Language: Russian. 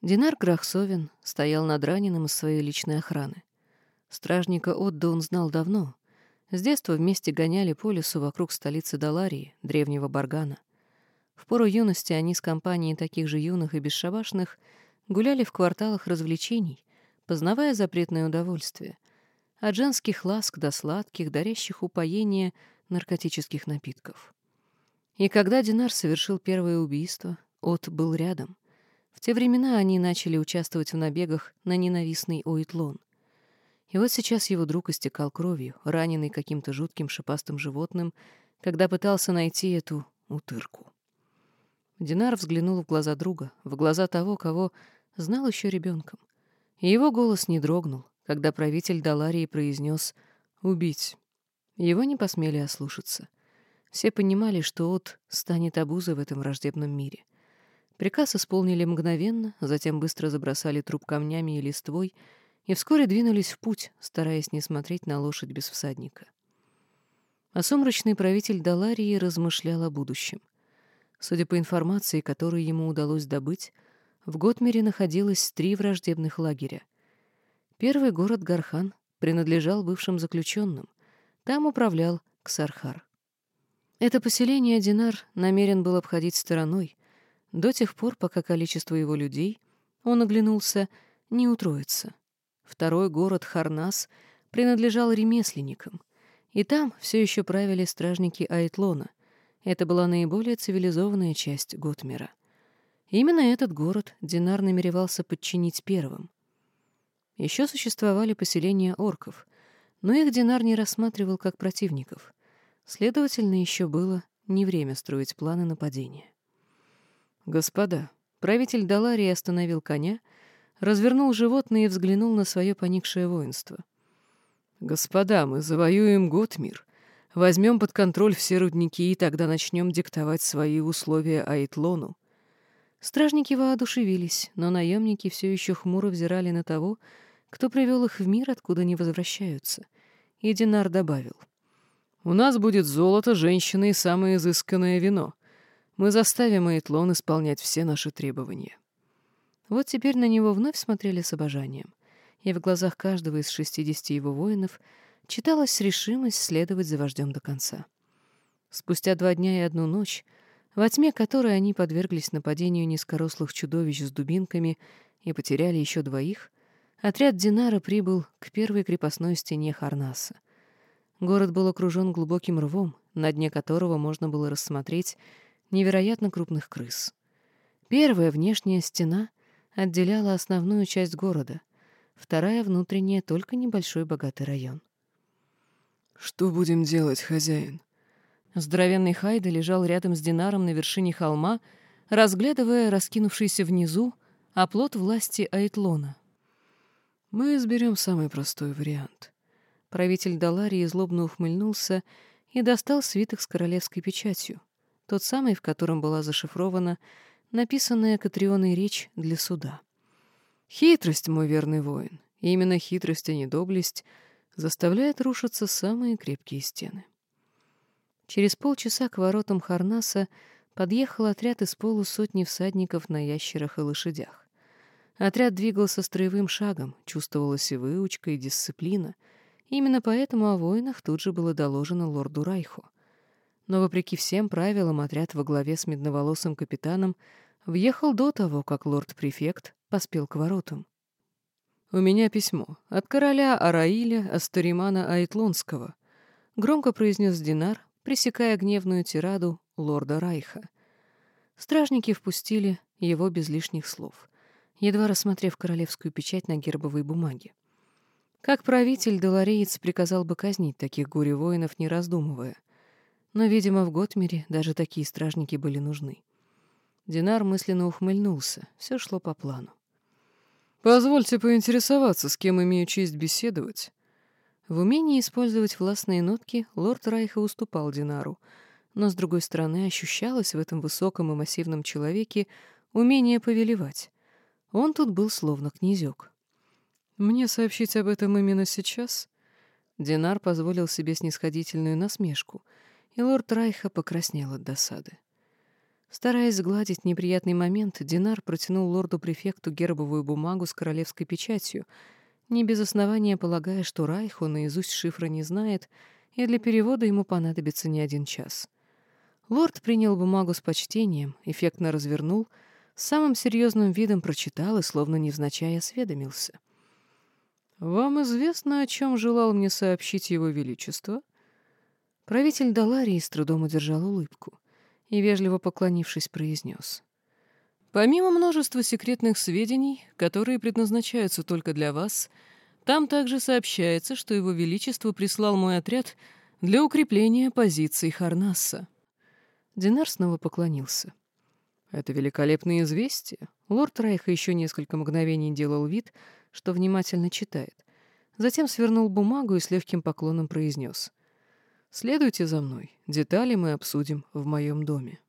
Динар Грахсовин стоял над раненым из своей личной охраны. Стражника Отда он знал давно. С детства вместе гоняли по лесу вокруг столицы Даларии, древнего Баргана. В пору юности они с компанией таких же юных и бесшабашных гуляли в кварталах развлечений, познавая запретное удовольствие. От женских ласк до сладких, дарящих упоение наркотических напитков. И когда Динар совершил первое убийство, От был рядом — в те времена они начали участвовать в набегах на ненавистный Оитлон. И вот сейчас его друг истекал кровью, раненый каким-то жутким шипастым животным, когда пытался найти эту утырку. Динар взглянул в глаза друга, в глаза того, кого знал еще ребенком. И его голос не дрогнул, когда правитель Даларии произнес «убить». Его не посмели ослушаться. Все понимали, что От станет обузой в этом враждебном мире — Приказ исполнили мгновенно, затем быстро забросали труп камнями и листвой и вскоре двинулись в путь, стараясь не смотреть на лошадь без всадника. А сумрачный правитель Даларии размышлял о будущем. Судя по информации, которую ему удалось добыть, в Готмере находилось три враждебных лагеря. Первый город Гархан принадлежал бывшим заключенным. Там управлял Ксархар. Это поселение Динар намерен был обходить стороной, до тех пор, пока количество его людей, он оглянулся, не утроится. Второй город Харнас принадлежал ремесленникам, и там все еще правили стражники Айтлона. Это была наиболее цивилизованная часть Готмера. Именно этот город Динар намеревался подчинить первым. Еще существовали поселения орков, но их Динар не рассматривал как противников. Следовательно, еще было не время строить планы нападения. «Господа!» Правитель Даларии остановил коня, развернул животное и взглянул на свое поникшее воинство. «Господа, мы завоюем Готмир, возьмем под контроль все рудники и тогда начнем диктовать свои условия Айтлону». Стражники воодушевились, но наемники все еще хмуро взирали на того, кто привел их в мир, откуда не возвращаются. И Динар добавил. «У нас будет золото, женщины и самое изысканное вино. Мы заставим Эйтлон исполнять все наши требования. Вот теперь на него вновь смотрели с обожанием, и в глазах каждого из шестидесяти его воинов читалась решимость следовать за вождем до конца. Спустя два дня и одну ночь, во тьме которой они подверглись нападению низкорослых чудовищ с дубинками и потеряли еще двоих, отряд Динара прибыл к первой крепостной стене Харнаса. Город был окружен глубоким рвом, на дне которого можно было рассмотреть невероятно крупных крыс. Первая внешняя стена отделяла основную часть города, вторая внутренняя — только небольшой богатый район. «Что будем делать, хозяин?» Здоровенный Хайда лежал рядом с Динаром на вершине холма, разглядывая раскинувшийся внизу оплот власти Айтлона. «Мы изберем самый простой вариант». Правитель Даларии злобно ухмыльнулся и достал свиток с королевской печатью тот самый, в котором была зашифрована написанная Катрионой речь для суда. Хитрость, мой верный воин, именно хитрость, а не доблесть, заставляет рушиться самые крепкие стены. Через полчаса к воротам Харнаса подъехал отряд из полусотни всадников на ящерах и лошадях. Отряд двигался строевым шагом, чувствовалась и выучка, и дисциплина. Именно поэтому о воинах тут же было доложено лорду Райху — но, вопреки всем правилам, отряд во главе с медноволосым капитаном въехал до того, как лорд-префект поспел к воротам. «У меня письмо от короля Араиля Астаримана Айтлонского», — громко произнес Динар, пресекая гневную тираду лорда Райха. Стражники впустили его без лишних слов, едва рассмотрев королевскую печать на гербовой бумаге. Как правитель, Долореец приказал бы казнить таких горе-воинов, не раздумывая — но, видимо, в Готмере даже такие стражники были нужны. Динар мысленно ухмыльнулся. Все шло по плану. «Позвольте поинтересоваться, с кем имею честь беседовать». В умении использовать властные нотки лорд Райха уступал Динару, но, с другой стороны, ощущалось в этом высоком и массивном человеке умение повелевать. Он тут был словно князек. «Мне сообщить об этом именно сейчас?» Динар позволил себе снисходительную насмешку — и лорд Райха покраснел от досады. Стараясь сгладить неприятный момент, Динар протянул лорду-префекту гербовую бумагу с королевской печатью, не без основания полагая, что Райху наизусть шифра не знает, и для перевода ему понадобится не один час. Лорд принял бумагу с почтением, эффектно развернул, с самым серьезным видом прочитал и словно невзначай осведомился. «Вам известно, о чем желал мне сообщить его величество?» Правитель Даларии с трудом удержал улыбку и, вежливо поклонившись, произнес. «Помимо множества секретных сведений, которые предназначаются только для вас, там также сообщается, что его величество прислал мой отряд для укрепления позиций Харнасса». Динар снова поклонился. «Это великолепное известие». Лорд Райха еще несколько мгновений делал вид, что внимательно читает. Затем свернул бумагу и с легким поклоном произнес. Следуйте за мной. Детали мы обсудим в моем доме.